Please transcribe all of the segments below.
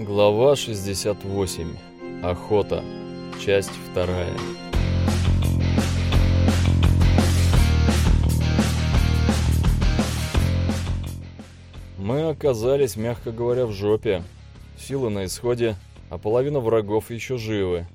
Глава 68. Охота. Часть вторая. Мы оказались, мягко говоря, в жопе. Силы на исходе, а половина врагов еще живы.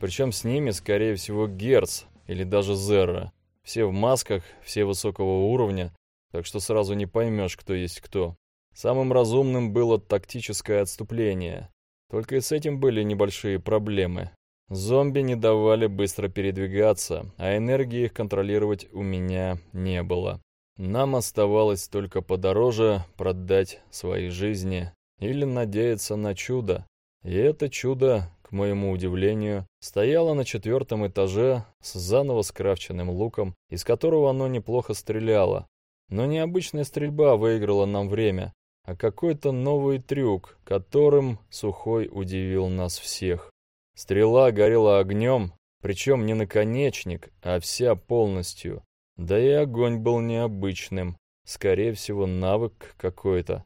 Причем с ними, скорее всего, Герц или даже Зерра. Все в масках, все высокого уровня, так что сразу не поймешь, кто есть кто. Самым разумным было тактическое отступление. Только и с этим были небольшие проблемы. Зомби не давали быстро передвигаться, а энергии их контролировать у меня не было. Нам оставалось только подороже продать свои жизни или надеяться на чудо. И это чудо, к моему удивлению, стояло на четвертом этаже с заново скрафченным луком, из которого оно неплохо стреляло. Но необычная стрельба выиграла нам время а какой-то новый трюк, которым Сухой удивил нас всех. Стрела горела огнем, причем не наконечник, а вся полностью. Да и огонь был необычным, скорее всего, навык какой-то.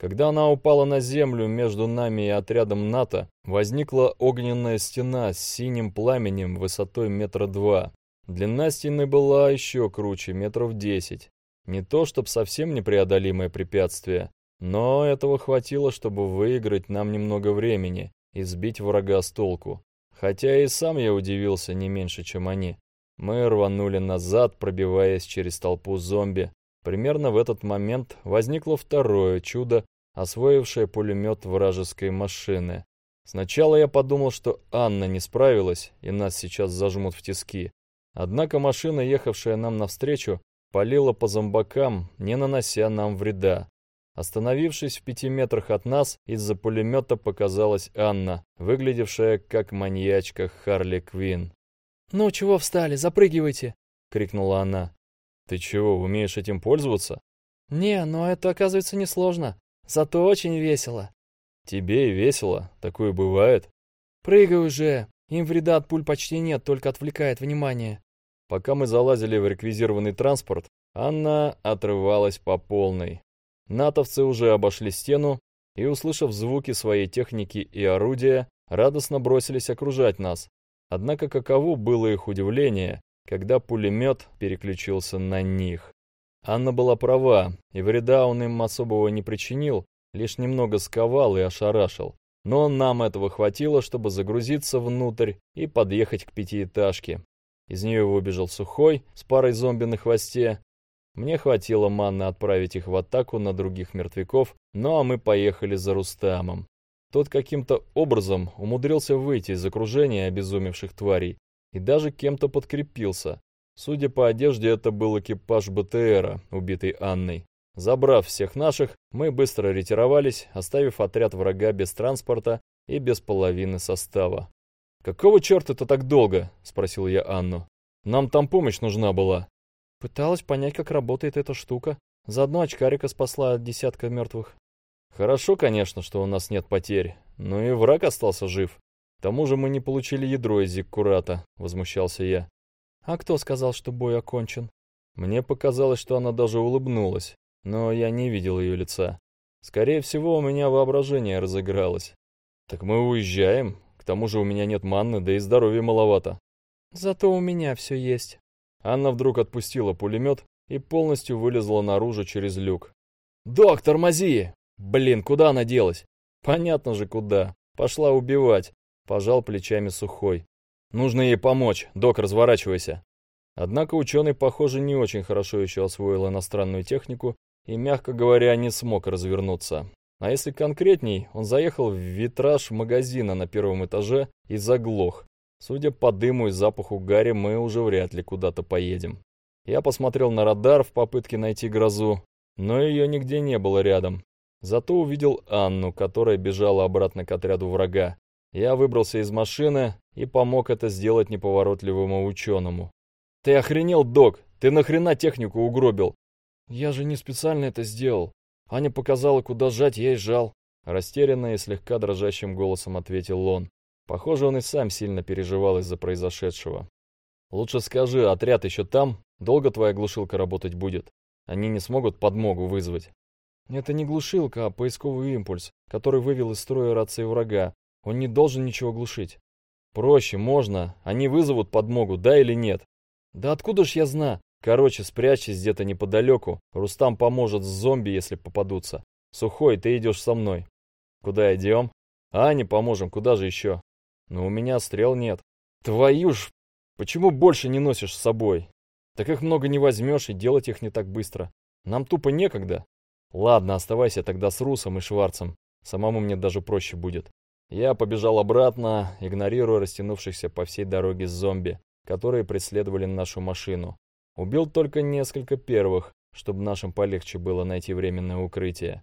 Когда она упала на землю между нами и отрядом НАТО, возникла огненная стена с синим пламенем высотой метра два. Длина стены была еще круче, метров десять. Не то, чтобы совсем непреодолимое препятствие, но этого хватило, чтобы выиграть нам немного времени и сбить врага с толку. Хотя и сам я удивился не меньше, чем они. Мы рванули назад, пробиваясь через толпу зомби. Примерно в этот момент возникло второе чудо, освоившее пулемет вражеской машины. Сначала я подумал, что Анна не справилась, и нас сейчас зажмут в тиски. Однако машина, ехавшая нам навстречу, палила по зомбакам, не нанося нам вреда. Остановившись в пяти метрах от нас, из-за пулемета показалась Анна, выглядевшая как маньячка Харли Квин. «Ну чего встали, запрыгивайте!» — крикнула она. «Ты чего, умеешь этим пользоваться?» «Не, но это оказывается несложно. Зато очень весело». «Тебе и весело. Такое бывает». «Прыгай уже. Им вреда от пуль почти нет, только отвлекает внимание». Пока мы залазили в реквизированный транспорт, Анна отрывалась по полной. Натовцы уже обошли стену и, услышав звуки своей техники и орудия, радостно бросились окружать нас. Однако каково было их удивление, когда пулемет переключился на них. Анна была права, и вреда он им особого не причинил, лишь немного сковал и ошарашил. Но нам этого хватило, чтобы загрузиться внутрь и подъехать к пятиэтажке. Из нее выбежал Сухой с парой зомби на хвосте мне хватило манны отправить их в атаку на других мертвяков, ну а мы поехали за Рустамом. Тот каким-то образом умудрился выйти из окружения обезумевших тварей и даже кем-то подкрепился. Судя по одежде, это был экипаж БТРа, убитый Анной. Забрав всех наших, мы быстро ретировались, оставив отряд врага без транспорта и без половины состава. «Какого черта это так долго?» – спросил я Анну. «Нам там помощь нужна была». Пыталась понять, как работает эта штука. Заодно очкарика спасла от десятка мертвых. Хорошо, конечно, что у нас нет потерь, но и враг остался жив. К тому же мы не получили ядро из Зиккурата, возмущался я. А кто сказал, что бой окончен? Мне показалось, что она даже улыбнулась, но я не видел ее лица. Скорее всего, у меня воображение разыгралось. Так мы уезжаем, к тому же у меня нет манны, да и здоровья маловато. Зато у меня все есть. Анна вдруг отпустила пулемет и полностью вылезла наружу через люк. «Док, тормози! Блин, куда она делась?» «Понятно же, куда. Пошла убивать», — пожал плечами сухой. «Нужно ей помочь. Док, разворачивайся». Однако ученый, похоже, не очень хорошо еще освоил иностранную технику и, мягко говоря, не смог развернуться. А если конкретней, он заехал в витраж магазина на первом этаже и заглох. Судя по дыму и запаху гари, мы уже вряд ли куда-то поедем. Я посмотрел на радар в попытке найти грозу, но ее нигде не было рядом. Зато увидел Анну, которая бежала обратно к отряду врага. Я выбрался из машины и помог это сделать неповоротливому ученому. «Ты охренел, док? Ты нахрена технику угробил?» «Я же не специально это сделал. Аня показала, куда сжать, я и сжал». Растерянно и слегка дрожащим голосом ответил он. Похоже, он и сам сильно переживал из-за произошедшего. «Лучше скажи, отряд еще там? Долго твоя глушилка работать будет? Они не смогут подмогу вызвать?» Это не глушилка, а поисковый импульс, который вывел из строя рации врага. Он не должен ничего глушить. Проще, можно. Они вызовут подмогу, да или нет? Да откуда ж я знаю? Короче, спрячьтесь где-то неподалеку. Рустам поможет с зомби, если попадутся. Сухой, ты идешь со мной. Куда идем? Ане поможем, куда же еще? Но у меня стрел нет. Твою ж, почему больше не носишь с собой? Так их много не возьмешь, и делать их не так быстро. Нам тупо некогда. Ладно, оставайся тогда с Русом и Шварцем. Самому мне даже проще будет. Я побежал обратно, игнорируя растянувшихся по всей дороге зомби, которые преследовали нашу машину. Убил только несколько первых, чтобы нашим полегче было найти временное укрытие.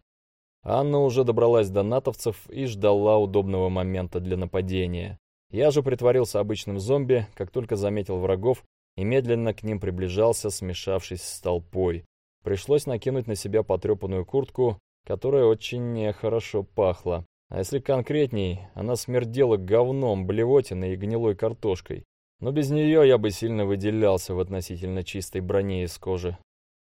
Анна уже добралась до натовцев и ждала удобного момента для нападения. Я же притворился обычным зомби, как только заметил врагов, и медленно к ним приближался, смешавшись с толпой. Пришлось накинуть на себя потрепанную куртку, которая очень нехорошо пахла. А если конкретней, она смердела говном, блевотиной и гнилой картошкой. Но без нее я бы сильно выделялся в относительно чистой броне из кожи.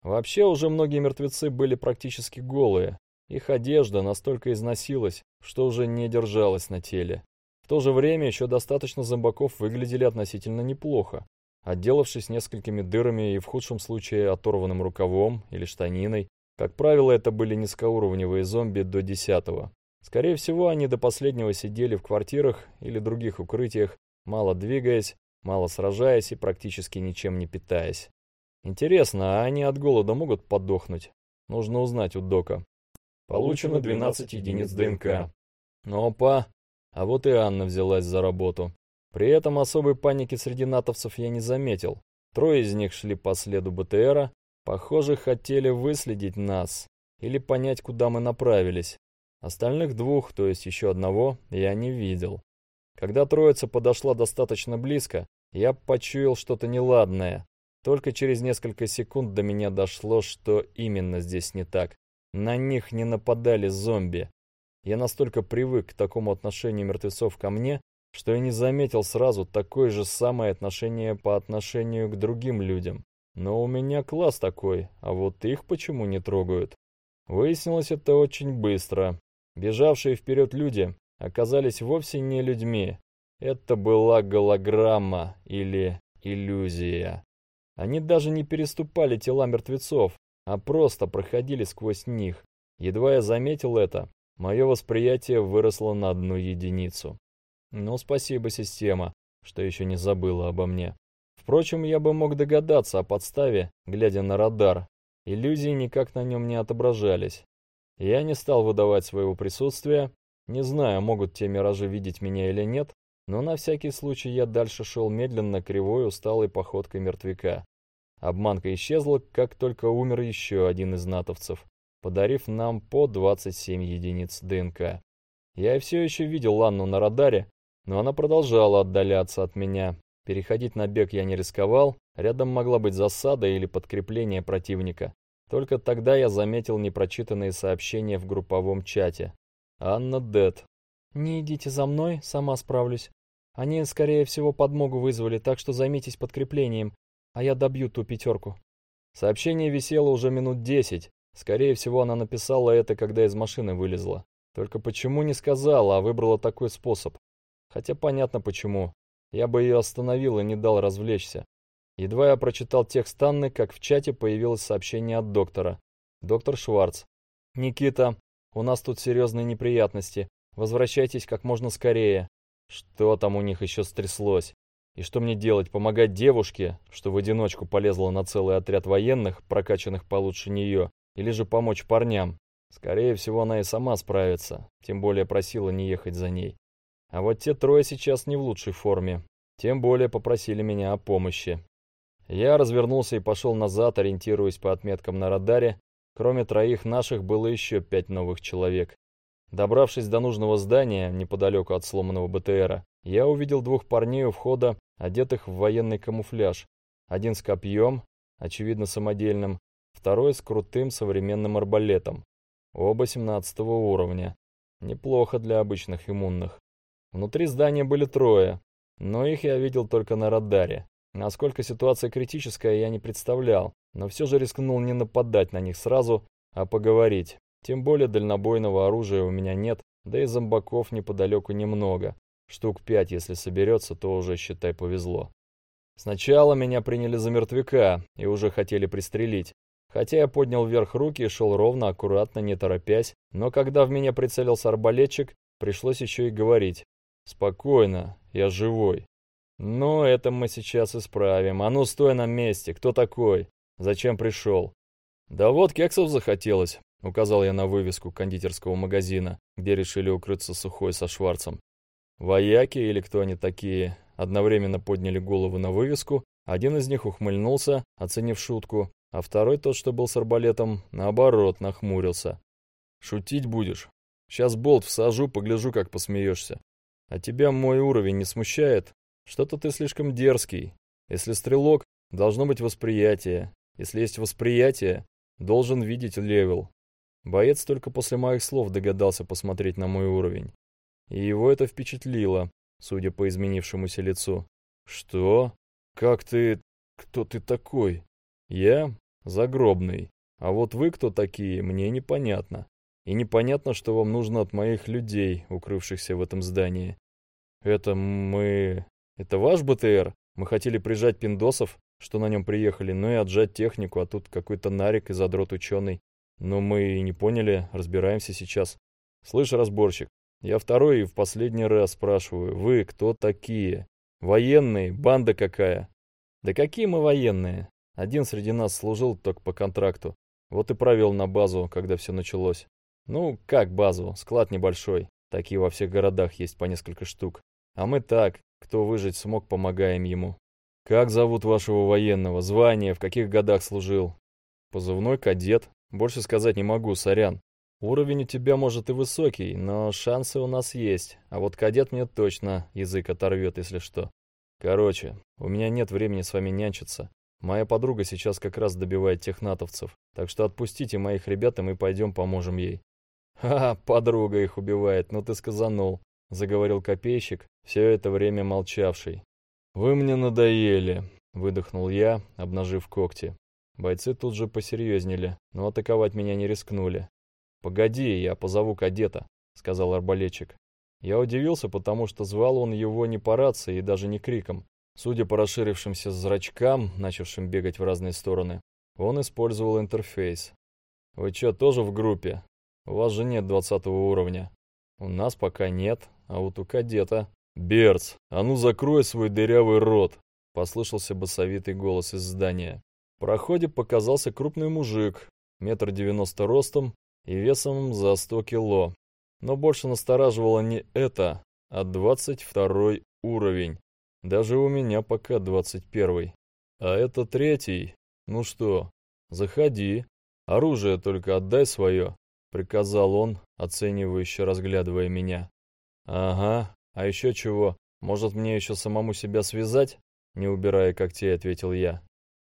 Вообще уже многие мертвецы были практически голые. Их одежда настолько износилась, что уже не держалась на теле. В то же время еще достаточно зомбаков выглядели относительно неплохо отделавшись несколькими дырами и в худшем случае оторванным рукавом или штаниной. Как правило, это были низкоуровневые зомби до десятого. Скорее всего, они до последнего сидели в квартирах или других укрытиях, мало двигаясь, мало сражаясь и практически ничем не питаясь. Интересно, а они от голода могут подохнуть? Нужно узнать у Дока. Получено 12 единиц ДНК. Опа! А вот и Анна взялась за работу. При этом особой паники среди натовцев я не заметил. Трое из них шли по следу БТРа, похоже, хотели выследить нас или понять, куда мы направились. Остальных двух, то есть еще одного, я не видел. Когда троица подошла достаточно близко, я почуял что-то неладное. Только через несколько секунд до меня дошло, что именно здесь не так. На них не нападали зомби. Я настолько привык к такому отношению мертвецов ко мне, что я не заметил сразу такое же самое отношение по отношению к другим людям. Но у меня класс такой, а вот их почему не трогают? Выяснилось это очень быстро. Бежавшие вперед люди оказались вовсе не людьми. Это была голограмма или иллюзия. Они даже не переступали тела мертвецов, а просто проходили сквозь них. Едва я заметил это, мое восприятие выросло на одну единицу. Ну, спасибо, система, что еще не забыла обо мне. Впрочем, я бы мог догадаться о подставе, глядя на радар. Иллюзии никак на нем не отображались. Я не стал выдавать своего присутствия. Не знаю, могут те миражи видеть меня или нет, но на всякий случай я дальше шел медленно, кривой, усталой походкой мертвяка. Обманка исчезла, как только умер еще один из натовцев, подарив нам по 27 единиц ДНК. Я все еще видел Ланну на радаре, но она продолжала отдаляться от меня. Переходить на бег я не рисковал, рядом могла быть засада или подкрепление противника. Только тогда я заметил непрочитанные сообщения в групповом чате. Анна Дед. «Не идите за мной, сама справлюсь. Они, скорее всего, подмогу вызвали, так что займитесь подкреплением, а я добью ту пятерку». Сообщение висело уже минут десять. Скорее всего, она написала это, когда из машины вылезла. Только почему не сказала, а выбрала такой способ? Хотя понятно почему. Я бы ее остановил и не дал развлечься. Едва я прочитал текст Анны, как в чате появилось сообщение от доктора. Доктор Шварц. «Никита, у нас тут серьезные неприятности. Возвращайтесь как можно скорее». Что там у них еще стряслось? И что мне делать, помогать девушке, что в одиночку полезла на целый отряд военных, прокачанных получше нее, или же помочь парням? Скорее всего, она и сама справится, тем более просила не ехать за ней. А вот те трое сейчас не в лучшей форме. Тем более попросили меня о помощи. Я развернулся и пошел назад, ориентируясь по отметкам на радаре. Кроме троих наших было еще пять новых человек. Добравшись до нужного здания, неподалеку от сломанного БТРа, я увидел двух парней у входа, одетых в военный камуфляж. Один с копьем, очевидно самодельным, второй с крутым современным арбалетом. Оба 17 уровня. Неплохо для обычных иммунных. Внутри здания были трое, но их я видел только на радаре. Насколько ситуация критическая, я не представлял, но все же рискнул не нападать на них сразу, а поговорить. Тем более дальнобойного оружия у меня нет, да и зомбаков неподалеку немного. Штук пять, если соберется, то уже, считай, повезло. Сначала меня приняли за мертвяка и уже хотели пристрелить. Хотя я поднял вверх руки и шел ровно, аккуратно, не торопясь, но когда в меня прицелился арбалетчик, пришлось еще и говорить. «Спокойно, я живой». «Ну, это мы сейчас исправим. А ну, стой на месте. Кто такой? Зачем пришел?» «Да вот, кексов захотелось», — указал я на вывеску кондитерского магазина, где решили укрыться сухой со Шварцем. Вояки или кто они такие, одновременно подняли голову на вывеску, один из них ухмыльнулся, оценив шутку, а второй, тот, что был с арбалетом, наоборот, нахмурился. «Шутить будешь? Сейчас болт всажу, погляжу, как посмеешься. А тебя мой уровень не смущает? Что-то ты слишком дерзкий. Если стрелок, должно быть восприятие. Если есть восприятие, должен видеть левел. Боец только после моих слов догадался посмотреть на мой уровень. И его это впечатлило, судя по изменившемуся лицу. «Что? Как ты... Кто ты такой?» «Я? Загробный. А вот вы кто такие, мне непонятно. И непонятно, что вам нужно от моих людей, укрывшихся в этом здании. Это мы... Это ваш БТР? Мы хотели прижать пиндосов, что на нем приехали, ну и отжать технику, а тут какой-то нарик и задрот ученый. Но мы и не поняли, разбираемся сейчас. Слышь, разборщик, я второй и в последний раз спрашиваю, вы кто такие? Военные? Банда какая? Да какие мы военные? Один среди нас служил только по контракту. Вот и провел на базу, когда все началось. Ну, как базу, склад небольшой. Такие во всех городах есть по несколько штук. А мы так, кто выжить смог, помогаем ему. Как зовут вашего военного? Звание? В каких годах служил? Позывной кадет. Больше сказать не могу, сорян. Уровень у тебя, может, и высокий, но шансы у нас есть. А вот кадет мне точно язык оторвет, если что. Короче, у меня нет времени с вами нянчиться. Моя подруга сейчас как раз добивает тех натовцев. Так что отпустите моих ребят, и мы пойдем поможем ей. «Ха, подруга их убивает, ну ты сказанул», — заговорил копейщик, все это время молчавший. «Вы мне надоели», — выдохнул я, обнажив когти. Бойцы тут же посерьезнели, но атаковать меня не рискнули. «Погоди, я позову кадета», — сказал арбалетчик. Я удивился, потому что звал он его не по рации и даже не криком. Судя по расширившимся зрачкам, начавшим бегать в разные стороны, он использовал интерфейс. «Вы что, тоже в группе? У вас же нет двадцатого уровня». «У нас пока нет, а вот у кадета...» «Берц, а ну закрой свой дырявый рот!» — послышался басовитый голос из здания. В проходе показался крупный мужик, метр девяносто ростом, и весом за 100 кило. Но больше настораживало не это, а 22 уровень. Даже у меня пока 21. А это третий. Ну что, заходи. Оружие только отдай свое, приказал он, оценивающе разглядывая меня. Ага, а еще чего? Может мне еще самому себя связать? Не убирая когтей, ответил я.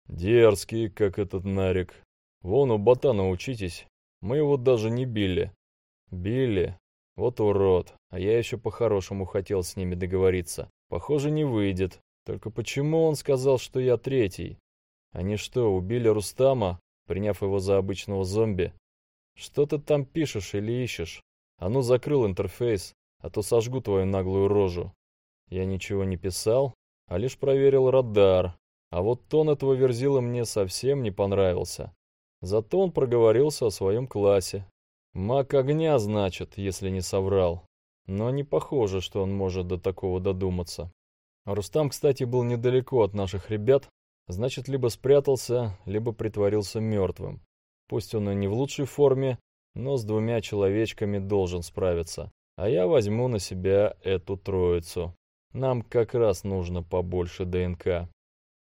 Дерзкий, как этот нарик. Вон у ботана учитесь, мы его даже не били. Били? Вот урод. А я еще по-хорошему хотел с ними договориться. Похоже, не выйдет. Только почему он сказал, что я третий? Они что, убили Рустама, приняв его за обычного зомби? Что ты там пишешь или ищешь? А ну закрыл интерфейс, а то сожгу твою наглую рожу. Я ничего не писал, а лишь проверил радар. А вот тон этого верзила мне совсем не понравился. Зато он проговорился о своем классе. Маг огня, значит, если не соврал. Но не похоже, что он может до такого додуматься. Рустам, кстати, был недалеко от наших ребят, значит, либо спрятался, либо притворился мертвым. Пусть он и не в лучшей форме, но с двумя человечками должен справиться. А я возьму на себя эту троицу. Нам как раз нужно побольше ДНК.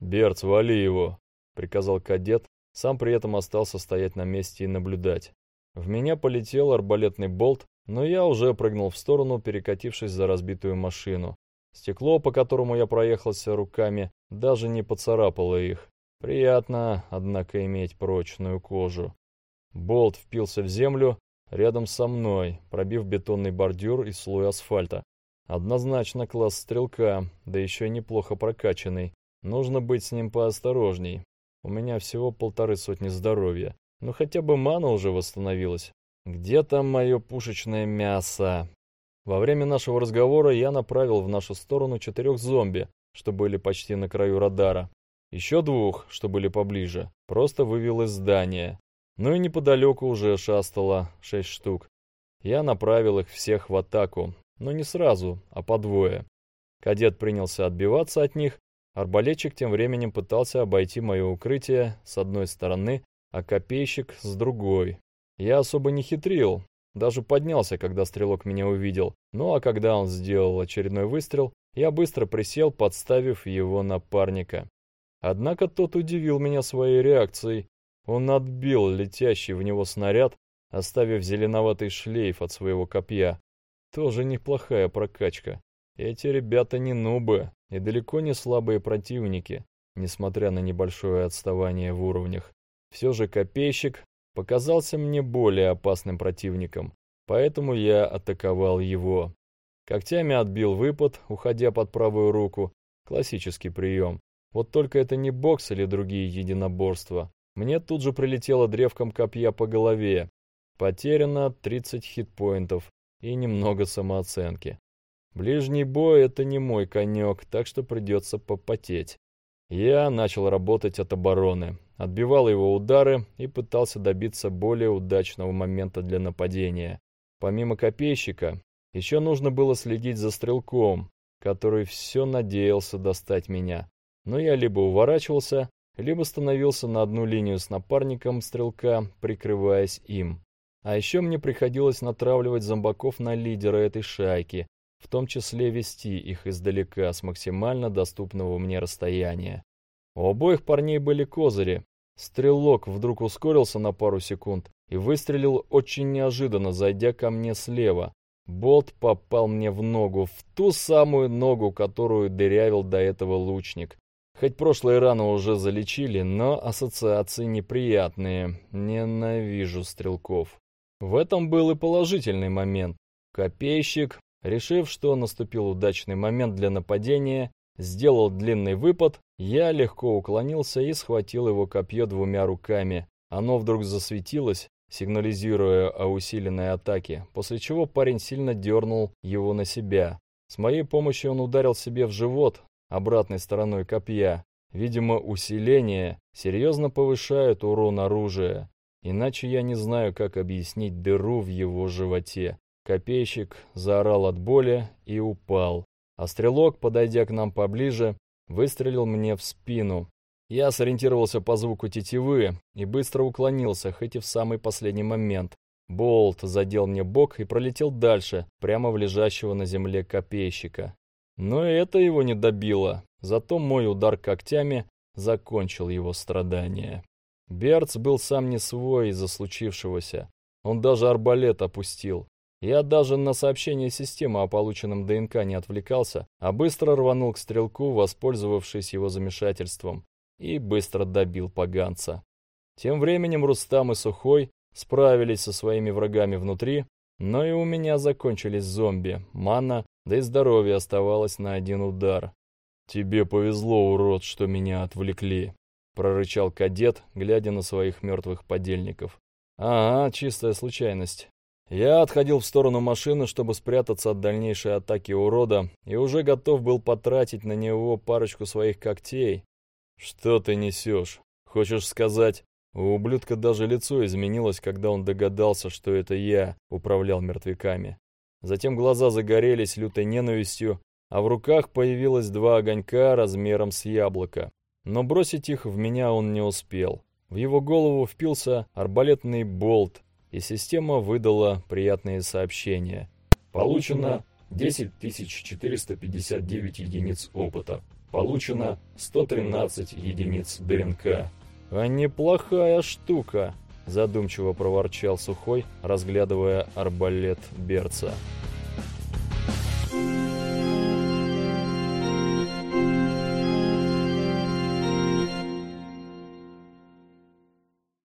«Берц, вали его!» — приказал кадет, сам при этом остался стоять на месте и наблюдать. В меня полетел арбалетный болт, но я уже прыгнул в сторону, перекатившись за разбитую машину. Стекло, по которому я проехался руками, даже не поцарапало их. Приятно, однако, иметь прочную кожу. Болт впился в землю рядом со мной, пробив бетонный бордюр и слой асфальта. Однозначно класс стрелка, да еще неплохо прокачанный. Нужно быть с ним поосторожней. У меня всего полторы сотни здоровья. но хотя бы мана уже восстановилась. Где там мое пушечное мясо? Во время нашего разговора я направил в нашу сторону четырех зомби, что были почти на краю радара. Еще двух, что были поближе, просто вывел из здания. Ну и неподалеку уже шастало шесть штук. Я направил их всех в атаку, но не сразу, а по двое. Кадет принялся отбиваться от них, арбалетчик тем временем пытался обойти мое укрытие с одной стороны, а копейщик с другой. Я особо не хитрил, даже поднялся, когда стрелок меня увидел. Ну а когда он сделал очередной выстрел, я быстро присел, подставив его напарника. Однако тот удивил меня своей реакцией. Он отбил летящий в него снаряд, оставив зеленоватый шлейф от своего копья. Тоже неплохая прокачка. Эти ребята не нубы и далеко не слабые противники, несмотря на небольшое отставание в уровнях. Все же копейщик показался мне более опасным противником, поэтому я атаковал его. Когтями отбил выпад, уходя под правую руку. Классический прием. Вот только это не бокс или другие единоборства. Мне тут же прилетело древком копья по голове. Потеряно 30 хитпоинтов и немного самооценки. Ближний бой — это не мой конек, так что придется попотеть. Я начал работать от обороны, отбивал его удары и пытался добиться более удачного момента для нападения. Помимо копейщика, еще нужно было следить за стрелком, который все надеялся достать меня. Но я либо уворачивался, либо становился на одну линию с напарником стрелка, прикрываясь им. А еще мне приходилось натравливать зомбаков на лидера этой шайки, в том числе вести их издалека с максимально доступного мне расстояния. У обоих парней были козыри. Стрелок вдруг ускорился на пару секунд и выстрелил очень неожиданно, зайдя ко мне слева. Болт попал мне в ногу, в ту самую ногу, которую дырявил до этого лучник. Хоть прошлые раны уже залечили, но ассоциации неприятные. Ненавижу стрелков. В этом был и положительный момент. Копейщик Решив, что наступил удачный момент для нападения, сделал длинный выпад, я легко уклонился и схватил его копье двумя руками. Оно вдруг засветилось, сигнализируя о усиленной атаке, после чего парень сильно дернул его на себя. С моей помощью он ударил себе в живот обратной стороной копья. Видимо, усиление серьезно повышает урон оружия. Иначе я не знаю, как объяснить дыру в его животе. Копейщик заорал от боли и упал, а стрелок, подойдя к нам поближе, выстрелил мне в спину. Я сориентировался по звуку тетивы и быстро уклонился, хоть и в самый последний момент. Болт задел мне бок и пролетел дальше, прямо в лежащего на земле копейщика. Но это его не добило, зато мой удар когтями закончил его страдания. Берц был сам не свой из-за случившегося. Он даже арбалет опустил. Я даже на сообщение системы о полученном ДНК не отвлекался, а быстро рванул к стрелку, воспользовавшись его замешательством, и быстро добил поганца. Тем временем Рустам и Сухой справились со своими врагами внутри, но и у меня закончились зомби, мана, да и здоровье оставалось на один удар. «Тебе повезло, урод, что меня отвлекли», — прорычал кадет, глядя на своих мертвых подельников. «Ага, чистая случайность. Я отходил в сторону машины, чтобы спрятаться от дальнейшей атаки урода, и уже готов был потратить на него парочку своих когтей. «Что ты несешь? Хочешь сказать...» У ублюдка даже лицо изменилось, когда он догадался, что это я управлял мертвяками. Затем глаза загорелись лютой ненавистью, а в руках появилось два огонька размером с яблоко. Но бросить их в меня он не успел. В его голову впился арбалетный болт, и система выдала приятные сообщения. Получено 10459 единиц опыта. Получено 113 единиц ДНК. А неплохая штука, задумчиво проворчал Сухой, разглядывая арбалет Берца. Thank.